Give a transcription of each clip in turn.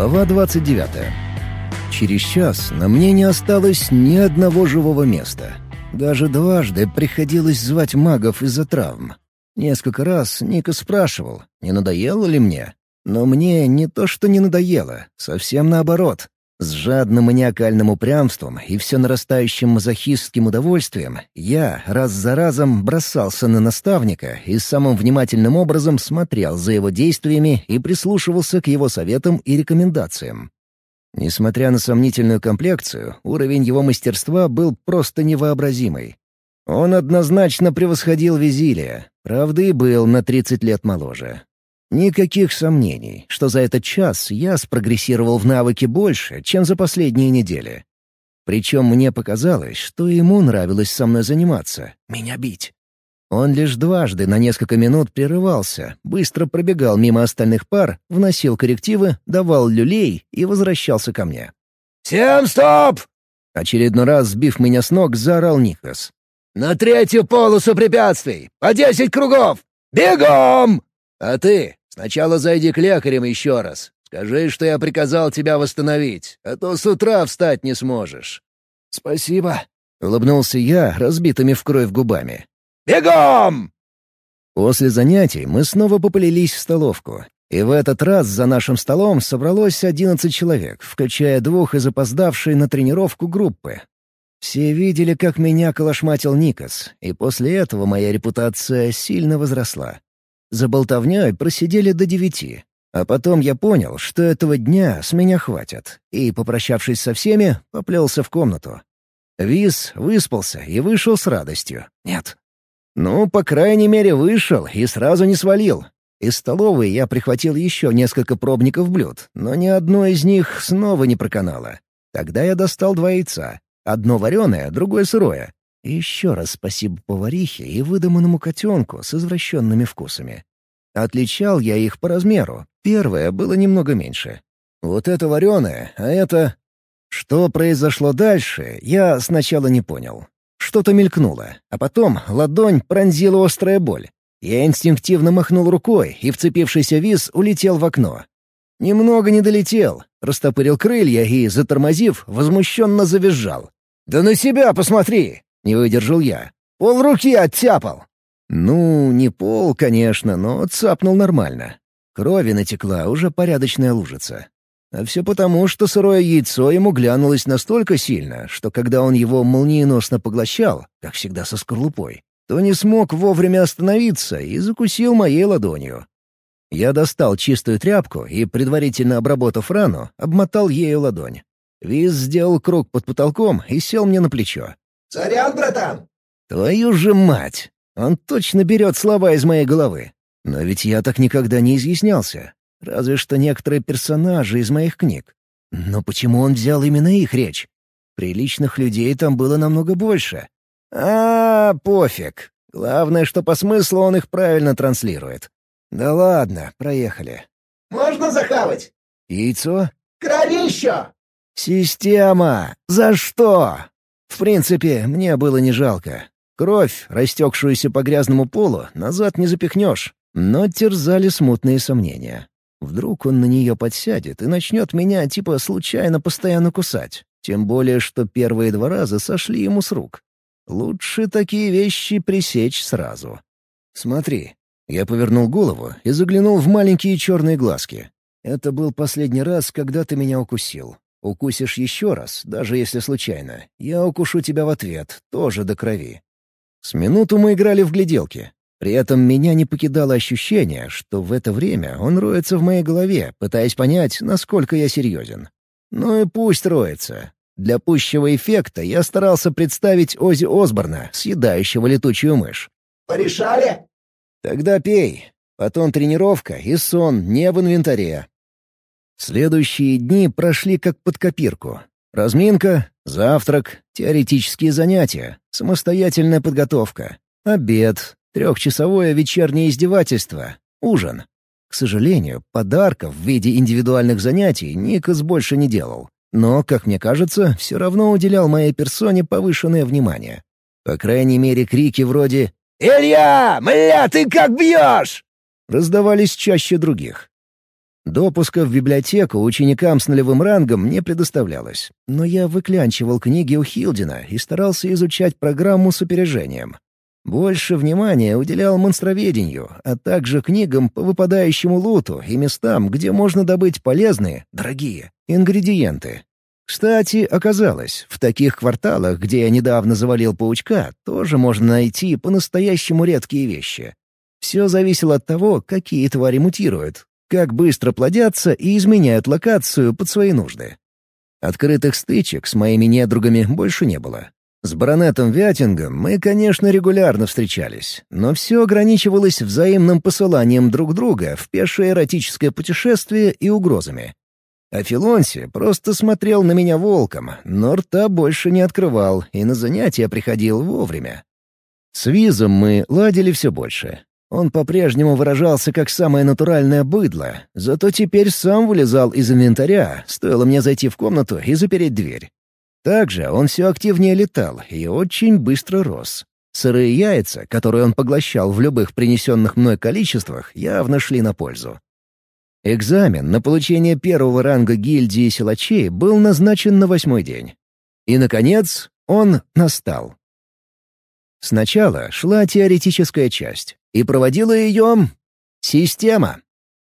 Глава 29. Через час на мне не осталось ни одного живого места. Даже дважды приходилось звать магов из-за травм. Несколько раз Ника спрашивал, не надоело ли мне. Но мне не то что не надоело, совсем наоборот. С жадным маниакальным упрямством и все нарастающим мазохистским удовольствием я раз за разом бросался на наставника и самым внимательным образом смотрел за его действиями и прислушивался к его советам и рекомендациям. Несмотря на сомнительную комплекцию, уровень его мастерства был просто невообразимый. Он однозначно превосходил Визилия, правда и был на 30 лет моложе. Никаких сомнений, что за этот час я спрогрессировал в навыке больше, чем за последние недели. Причем мне показалось, что ему нравилось со мной заниматься, меня бить. Он лишь дважды на несколько минут прерывался, быстро пробегал мимо остальных пар, вносил коррективы, давал люлей и возвращался ко мне. «Всем стоп!» Очередной раз, сбив меня с ног, заорал Никас. «На третью полосу препятствий! По десять кругов! Бегом!» «А ты Сначала зайди к лекарям еще раз. Скажи, что я приказал тебя восстановить, а то с утра встать не сможешь». «Спасибо», — улыбнулся я, разбитыми в кровь губами. «Бегом!» После занятий мы снова поплелись в столовку. И в этот раз за нашим столом собралось одиннадцать человек, включая двух из опоздавшей на тренировку группы. Все видели, как меня колошматил Никас, и после этого моя репутация сильно возросла. За болтовнёй просидели до девяти. А потом я понял, что этого дня с меня хватит, и, попрощавшись со всеми, поплелся в комнату. Виз выспался и вышел с радостью. Нет. Ну, по крайней мере, вышел и сразу не свалил. Из столовой я прихватил еще несколько пробников блюд, но ни одно из них снова не проканало. Тогда я достал два яйца. Одно вареное, другое сырое. И еще раз спасибо поварихе и выдуманному котенку с извращенными вкусами. Отличал я их по размеру. Первое было немного меньше. Вот это вареное, а это... Что произошло дальше, я сначала не понял. Что-то мелькнуло, а потом ладонь пронзила острая боль. Я инстинктивно махнул рукой, и вцепившийся виз улетел в окно. Немного не долетел, растопырил крылья и, затормозив, возмущенно завизжал. «Да на себя посмотри! Не выдержал я. «Пол руки оттяпал!» Ну, не пол, конечно, но цапнул нормально. Крови натекла уже порядочная лужица. А все потому, что сырое яйцо ему глянулось настолько сильно, что когда он его молниеносно поглощал, как всегда со скорлупой, то не смог вовремя остановиться и закусил моей ладонью. Я достал чистую тряпку и, предварительно обработав рану, обмотал ею ладонь. Виз сделал круг под потолком и сел мне на плечо. «Сорян, братан!» «Твою же мать! Он точно берет слова из моей головы. Но ведь я так никогда не изъяснялся. Разве что некоторые персонажи из моих книг. Но почему он взял именно их речь? Приличных людей там было намного больше. А, пофиг. Главное, что по смыслу он их правильно транслирует. Да ладно, проехали. «Можно захавать?» «Яйцо?» «Кровища!» «Система! За что?» В принципе, мне было не жалко. Кровь, растекшуюся по грязному полу, назад не запихнешь. Но терзали смутные сомнения. Вдруг он на нее подсядет и начнет меня типа случайно постоянно кусать. Тем более, что первые два раза сошли ему с рук. Лучше такие вещи пресечь сразу. «Смотри». Я повернул голову и заглянул в маленькие черные глазки. Это был последний раз, когда ты меня укусил. Укусишь еще раз, даже если случайно, я укушу тебя в ответ, тоже до крови. С минуту мы играли в гляделки. При этом меня не покидало ощущение, что в это время он роется в моей голове, пытаясь понять, насколько я серьезен. Ну и пусть роется. Для пущего эффекта я старался представить Ози Осборна, съедающего летучую мышь. «Порешали?» «Тогда пей. Потом тренировка и сон не в инвентаре, Следующие дни прошли как под копирку. Разминка, завтрак, теоретические занятия, самостоятельная подготовка, обед, трехчасовое вечернее издевательство, ужин. К сожалению, подарков в виде индивидуальных занятий Никас больше не делал. Но, как мне кажется, все равно уделял моей персоне повышенное внимание. По крайней мере, крики вроде «Илья, мля, ты как бьешь!» раздавались чаще других. Допуска в библиотеку ученикам с нулевым рангом не предоставлялось, но я выклянчивал книги у Хилдина и старался изучать программу с опережением. Больше внимания уделял монстроведению, а также книгам по выпадающему луту и местам, где можно добыть полезные, дорогие, ингредиенты. Кстати, оказалось, в таких кварталах, где я недавно завалил паучка, тоже можно найти по-настоящему редкие вещи. Все зависело от того, какие твари мутируют, как быстро плодятся и изменяют локацию под свои нужды. Открытых стычек с моими недругами больше не было. С баронетом Вятингом мы, конечно, регулярно встречались, но все ограничивалось взаимным посыланием друг друга в пешее эротическое путешествие и угрозами. А Филонси просто смотрел на меня волком, но рта больше не открывал и на занятия приходил вовремя. С Визом мы ладили все больше. Он по-прежнему выражался как самое натуральное быдло, зато теперь сам вылезал из инвентаря, стоило мне зайти в комнату и запереть дверь. Также он все активнее летал и очень быстро рос. Сырые яйца, которые он поглощал в любых принесенных мной количествах, явно шли на пользу. Экзамен на получение первого ранга гильдии силачей был назначен на восьмой день. И, наконец, он настал. Сначала шла теоретическая часть, и проводила ее... система.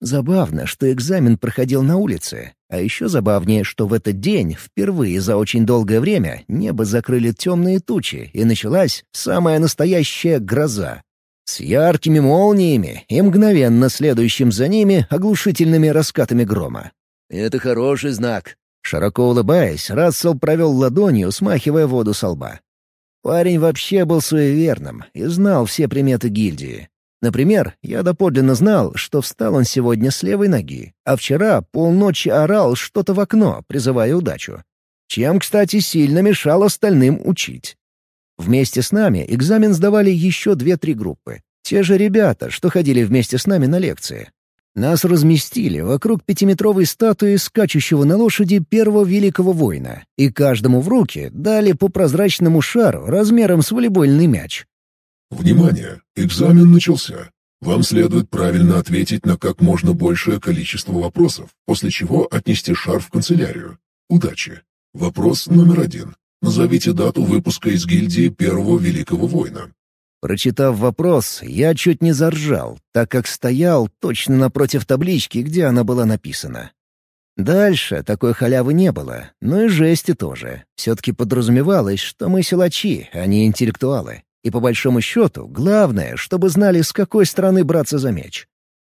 Забавно, что экзамен проходил на улице, а еще забавнее, что в этот день, впервые за очень долгое время, небо закрыли темные тучи, и началась самая настоящая гроза. С яркими молниями и мгновенно следующим за ними оглушительными раскатами грома. «Это хороший знак». Широко улыбаясь, Рассел провел ладонью, смахивая воду со лба. Парень вообще был суеверным и знал все приметы гильдии. Например, я доподлинно знал, что встал он сегодня с левой ноги, а вчера полночи орал что-то в окно, призывая удачу. Чем, кстати, сильно мешал остальным учить. Вместе с нами экзамен сдавали еще две-три группы. Те же ребята, что ходили вместе с нами на лекции. Нас разместили вокруг пятиметровой статуи скачущего на лошади первого великого воина, и каждому в руки дали по прозрачному шару размером с волейбольный мяч. Внимание! Экзамен начался. Вам следует правильно ответить на как можно большее количество вопросов, после чего отнести шар в канцелярию. Удачи! Вопрос номер один. Назовите дату выпуска из гильдии первого великого воина. Прочитав вопрос, я чуть не заржал, так как стоял точно напротив таблички, где она была написана. Дальше такой халявы не было, но и жести тоже. Все-таки подразумевалось, что мы силачи, а не интеллектуалы. И по большому счету, главное, чтобы знали, с какой стороны браться за меч.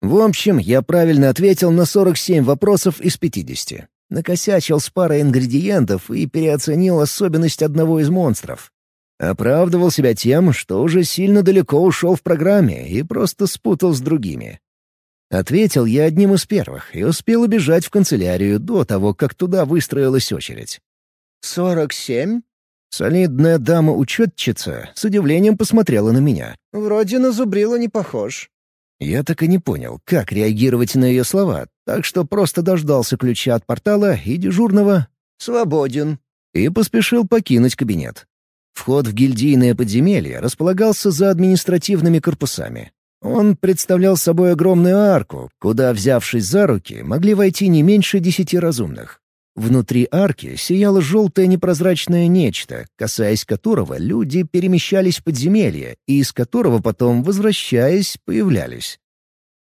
В общем, я правильно ответил на 47 вопросов из 50. Накосячил с парой ингредиентов и переоценил особенность одного из монстров. Оправдывал себя тем, что уже сильно далеко ушел в программе и просто спутал с другими. Ответил я одним из первых и успел убежать в канцелярию до того, как туда выстроилась очередь. «Сорок семь?» Солидная дама-учетчица с удивлением посмотрела на меня. «Вроде на зубрила не похож». Я так и не понял, как реагировать на ее слова, так что просто дождался ключа от портала и дежурного «Свободен» и поспешил покинуть кабинет. Вход в гильдийное подземелье располагался за административными корпусами. Он представлял собой огромную арку, куда, взявшись за руки, могли войти не меньше десяти разумных. Внутри арки сияло желтое непрозрачное нечто, касаясь которого люди перемещались в подземелье и из которого потом, возвращаясь, появлялись.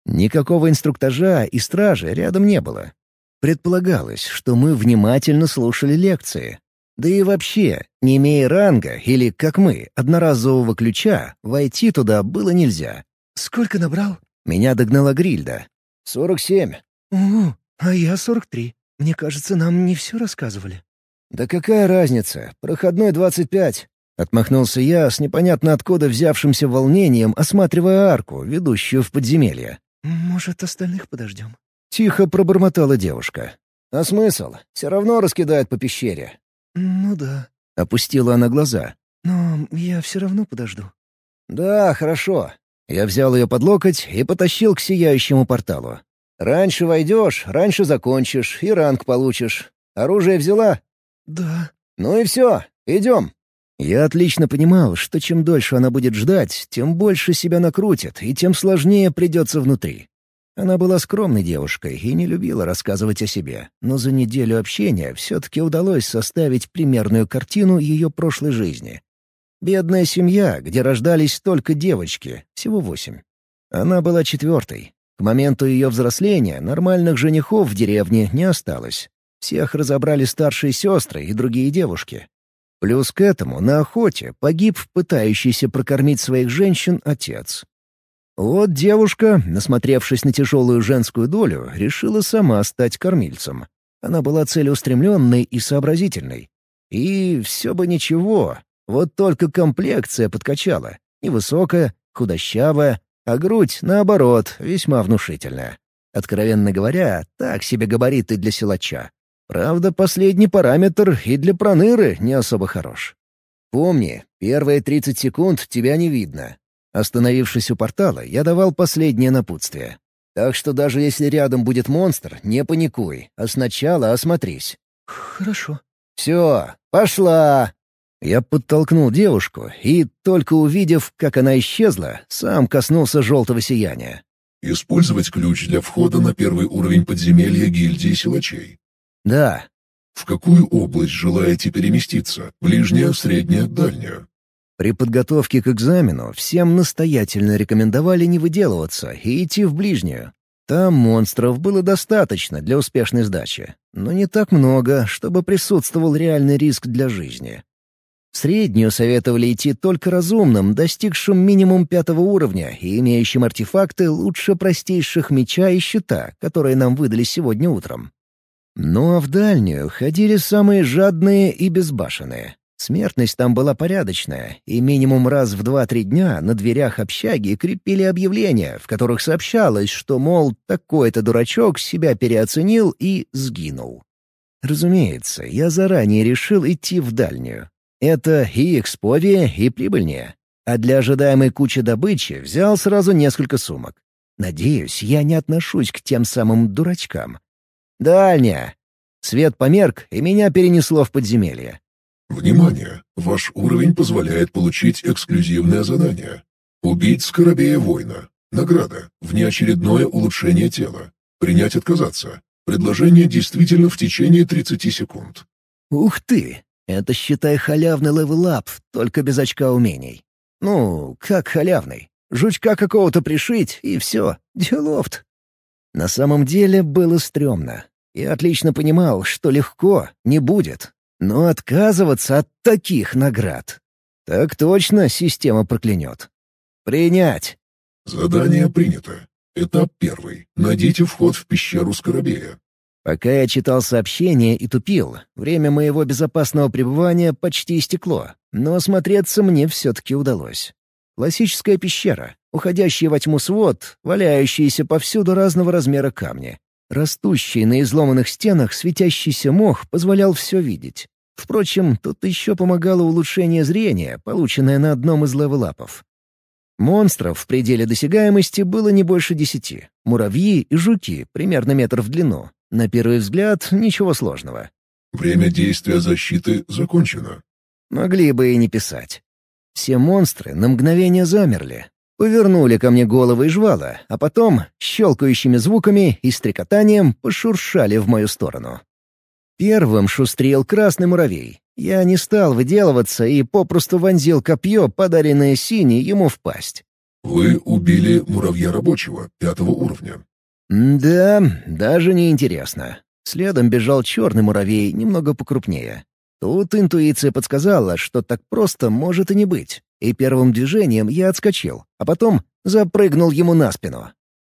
Никакого инструктажа и стражи рядом не было. Предполагалось, что мы внимательно слушали лекции, да и вообще, не имея ранга или, как мы, одноразового ключа, войти туда было нельзя. «Сколько набрал?» Меня догнала Грильда. «Сорок семь». «Угу, а я сорок три. Мне кажется, нам не все рассказывали». «Да какая разница? Проходной двадцать пять». Отмахнулся я с непонятно откуда взявшимся волнением, осматривая арку, ведущую в подземелье. «Может, остальных подождем?» Тихо пробормотала девушка. «А смысл? Все равно раскидают по пещере. «Ну да». Опустила она глаза. «Но я все равно подожду». «Да, хорошо». Я взял ее под локоть и потащил к сияющему порталу. «Раньше войдешь, раньше закончишь и ранг получишь. Оружие взяла?» «Да». «Ну и все, идем». Я отлично понимал, что чем дольше она будет ждать, тем больше себя накрутит, и тем сложнее придется внутри. Она была скромной девушкой и не любила рассказывать о себе, но за неделю общения все-таки удалось составить примерную картину ее прошлой жизни. Бедная семья, где рождались только девочки, всего восемь. Она была четвертой. К моменту ее взросления нормальных женихов в деревне не осталось. Всех разобрали старшие сестры и другие девушки. Плюс к этому на охоте погиб пытающийся прокормить своих женщин отец. Вот девушка, насмотревшись на тяжелую женскую долю, решила сама стать кормильцем. Она была целеустремленной и сообразительной. И все бы ничего, вот только комплекция подкачала. Невысокая, худощавая, а грудь, наоборот, весьма внушительная. Откровенно говоря, так себе габариты для силача. Правда, последний параметр и для проныры не особо хорош. Помни, первые 30 секунд тебя не видно. Остановившись у портала, я давал последнее напутствие. Так что даже если рядом будет монстр, не паникуй, а сначала осмотрись. «Хорошо». «Все, пошла!» Я подтолкнул девушку и, только увидев, как она исчезла, сам коснулся желтого сияния. Использовать ключ для входа на первый уровень подземелья гильдии силачей. «Да». В какую область желаете переместиться? Ближняя, средняя, дальняя? При подготовке к экзамену всем настоятельно рекомендовали не выделываться и идти в ближнюю. Там монстров было достаточно для успешной сдачи, но не так много, чтобы присутствовал реальный риск для жизни. Среднюю советовали идти только разумным, достигшим минимум пятого уровня и имеющим артефакты лучше простейших меча и щита, которые нам выдали сегодня утром. Ну а в дальнюю ходили самые жадные и безбашенные. Смертность там была порядочная, и минимум раз в два-три дня на дверях общаги крепили объявления, в которых сообщалось, что, мол, такой-то дурачок себя переоценил и сгинул. Разумеется, я заранее решил идти в дальнюю. Это и эксповия, и прибыльнее. А для ожидаемой кучи добычи взял сразу несколько сумок. Надеюсь, я не отношусь к тем самым дурачкам. Дальняя. Свет померк, и меня перенесло в подземелье. Внимание! Ваш уровень позволяет получить эксклюзивное задание. Убить скарабея-воина. Награда. Внеочередное улучшение тела. Принять отказаться. Предложение действительно в течение 30 секунд. Ух ты! Это, считай, халявный level up, только без очка умений. Ну, как халявный? Жучка какого-то пришить, и все. Делофт. На самом деле было стрёмно. Я отлично понимал, что легко не будет. Но отказываться от таких наград... Так точно система проклянет. Принять. Задание принято. Этап первый. Найдите вход в пещеру Скоробея. Пока я читал сообщение и тупил, время моего безопасного пребывания почти истекло, но осмотреться мне все-таки удалось. Классическая пещера, уходящий во тьму свод, валяющиеся повсюду разного размера камни. Растущий на изломанных стенах светящийся мох позволял все видеть. Впрочем, тут еще помогало улучшение зрения, полученное на одном из левелапов. Монстров в пределе досягаемости было не больше десяти. Муравьи и жуки, примерно метр в длину. На первый взгляд, ничего сложного. Время действия защиты закончено. Могли бы и не писать. Все монстры на мгновение замерли. Повернули ко мне головы и жвала, а потом, щелкающими звуками и стрекотанием, пошуршали в мою сторону. Первым шустрел красный муравей. Я не стал выделываться и попросту вонзил копье, подаренное синей, ему в пасть. Вы убили муравья рабочего, пятого уровня. Да, даже не интересно. Следом бежал черный муравей, немного покрупнее. Тут интуиция подсказала, что так просто может и не быть. И первым движением я отскочил, а потом запрыгнул ему на спину.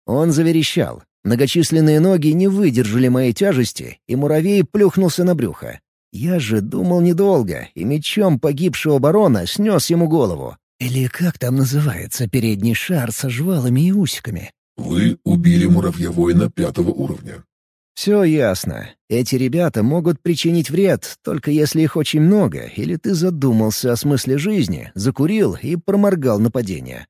Он заверещал. Многочисленные ноги не выдержали моей тяжести, и муравей плюхнулся на брюхо. Я же думал недолго, и мечом погибшего барона снес ему голову. Или как там называется передний шар со жвалами и усиками? Вы убили муравья-воина пятого уровня. Все ясно. Эти ребята могут причинить вред, только если их очень много, или ты задумался о смысле жизни, закурил и проморгал нападение.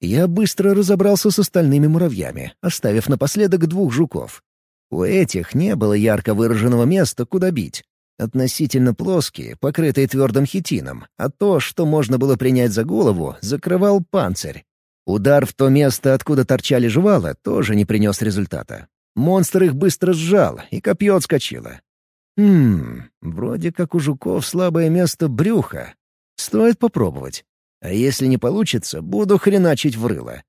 Я быстро разобрался с остальными муравьями, оставив напоследок двух жуков. У этих не было ярко выраженного места, куда бить. Относительно плоские, покрытые твердым хитином, а то, что можно было принять за голову, закрывал панцирь. Удар в то место, откуда торчали жвала, тоже не принес результата. Монстр их быстро сжал, и копье отскочило. Хм, вроде как у жуков слабое место брюха. Стоит попробовать. А если не получится, буду хреначить в рыло.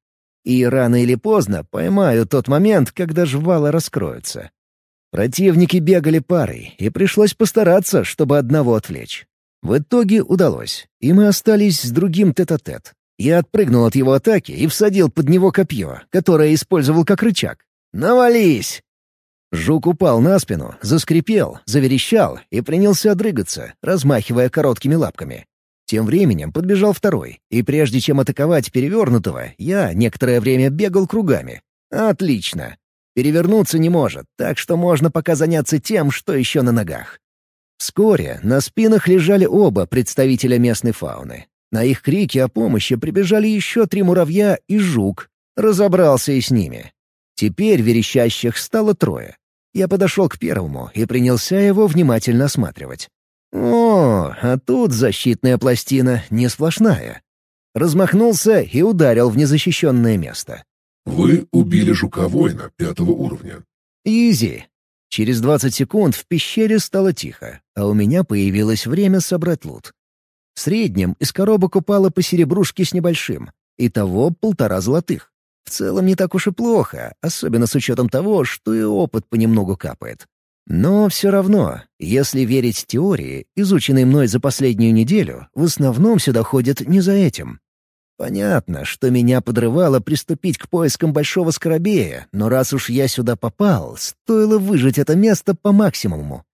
И рано или поздно поймаю тот момент, когда жвала раскроются. Противники бегали парой, и пришлось постараться, чтобы одного отвлечь. В итоге удалось, и мы остались с другим тет-а-тет. -тет. Я отпрыгнул от его атаки и всадил под него копье, которое использовал как рычаг. «Навались!» Жук упал на спину, заскрипел, заверещал и принялся дрыгаться, размахивая короткими лапками. Тем временем подбежал второй, и прежде чем атаковать перевернутого, я некоторое время бегал кругами. Отлично. Перевернуться не может, так что можно пока заняться тем, что еще на ногах. Вскоре на спинах лежали оба представителя местной фауны. На их крики о помощи прибежали еще три муравья и жук. Разобрался и с ними. Теперь верещащих стало трое. Я подошел к первому и принялся его внимательно осматривать. О, а тут защитная пластина не сплошная. Размахнулся и ударил в незащищенное место. Вы убили жука-воина пятого уровня. Изи. Через 20 секунд в пещере стало тихо, а у меня появилось время собрать лут. В среднем из коробок упало по серебрушке с небольшим. Итого полтора золотых. В целом не так уж и плохо, особенно с учетом того, что и опыт понемногу капает. Но все равно, если верить теории, изученной мной за последнюю неделю, в основном сюда ходят не за этим. Понятно, что меня подрывало приступить к поискам Большого Скоробея, но раз уж я сюда попал, стоило выжить это место по максимуму.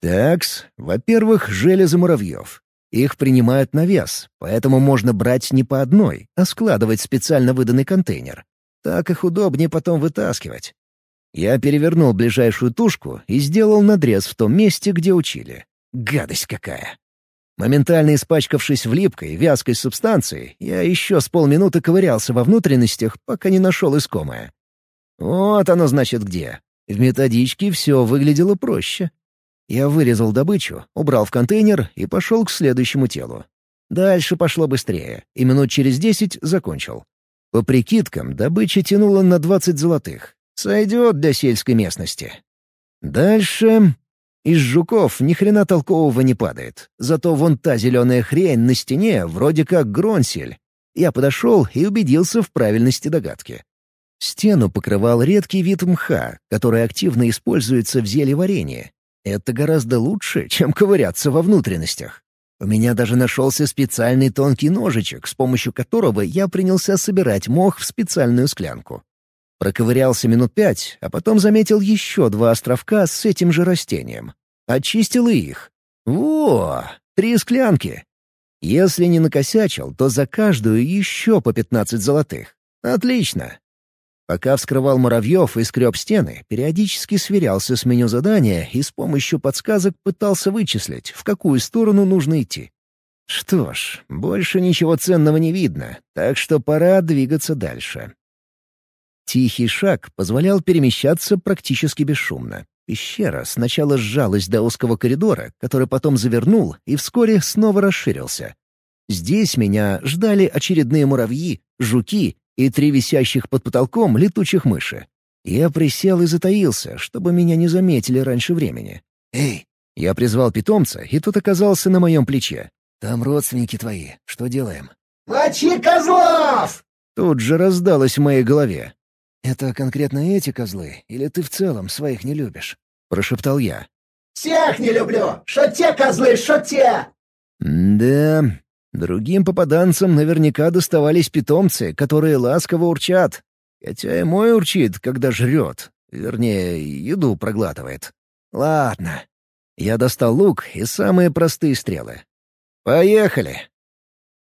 Такс, во-первых, железы муравьев. Их принимают на вес, поэтому можно брать не по одной, а складывать в специально выданный контейнер. Так их удобнее потом вытаскивать. Я перевернул ближайшую тушку и сделал надрез в том месте, где учили. Гадость какая! Моментально испачкавшись в липкой, вязкой субстанции, я еще с полминуты ковырялся во внутренностях, пока не нашел искомое. Вот оно значит где. В методичке все выглядело проще. Я вырезал добычу, убрал в контейнер и пошел к следующему телу. Дальше пошло быстрее, и минут через десять закончил. По прикидкам, добыча тянула на двадцать золотых. Сойдет для сельской местности. Дальше... Из жуков ни хрена толкового не падает. Зато вон та зеленая хрень на стене вроде как гронсель. Я подошел и убедился в правильности догадки. Стену покрывал редкий вид мха, который активно используется в зелье варенья. Это гораздо лучше, чем ковыряться во внутренностях. У меня даже нашелся специальный тонкий ножичек, с помощью которого я принялся собирать мох в специальную склянку. Проковырялся минут пять, а потом заметил еще два островка с этим же растением. Очистил их. Во! Три склянки. Если не накосячил, то за каждую еще по пятнадцать золотых. Отлично. Пока вскрывал муравьев и скреб стены, периодически сверялся с меню задания и с помощью подсказок пытался вычислить, в какую сторону нужно идти. Что ж, больше ничего ценного не видно, так что пора двигаться дальше. Тихий шаг позволял перемещаться практически бесшумно. Пещера сначала сжалась до узкого коридора, который потом завернул и вскоре снова расширился. Здесь меня ждали очередные муравьи, жуки и три висящих под потолком летучих мыши. Я присел и затаился, чтобы меня не заметили раньше времени. «Эй!» Я призвал питомца, и тот оказался на моем плече. «Там родственники твои. Что делаем?» «Мочи козлов!» Тут же раздалось в моей голове. «Это конкретно эти козлы, или ты в целом своих не любишь?» — прошептал я. «Всех не люблю! Шо те козлы, шо те!» «Да, Другим попаданцам наверняка доставались питомцы, которые ласково урчат. Хотя и мой урчит, когда жрет. Вернее, еду проглатывает. Ладно. Я достал лук и самые простые стрелы. «Поехали!»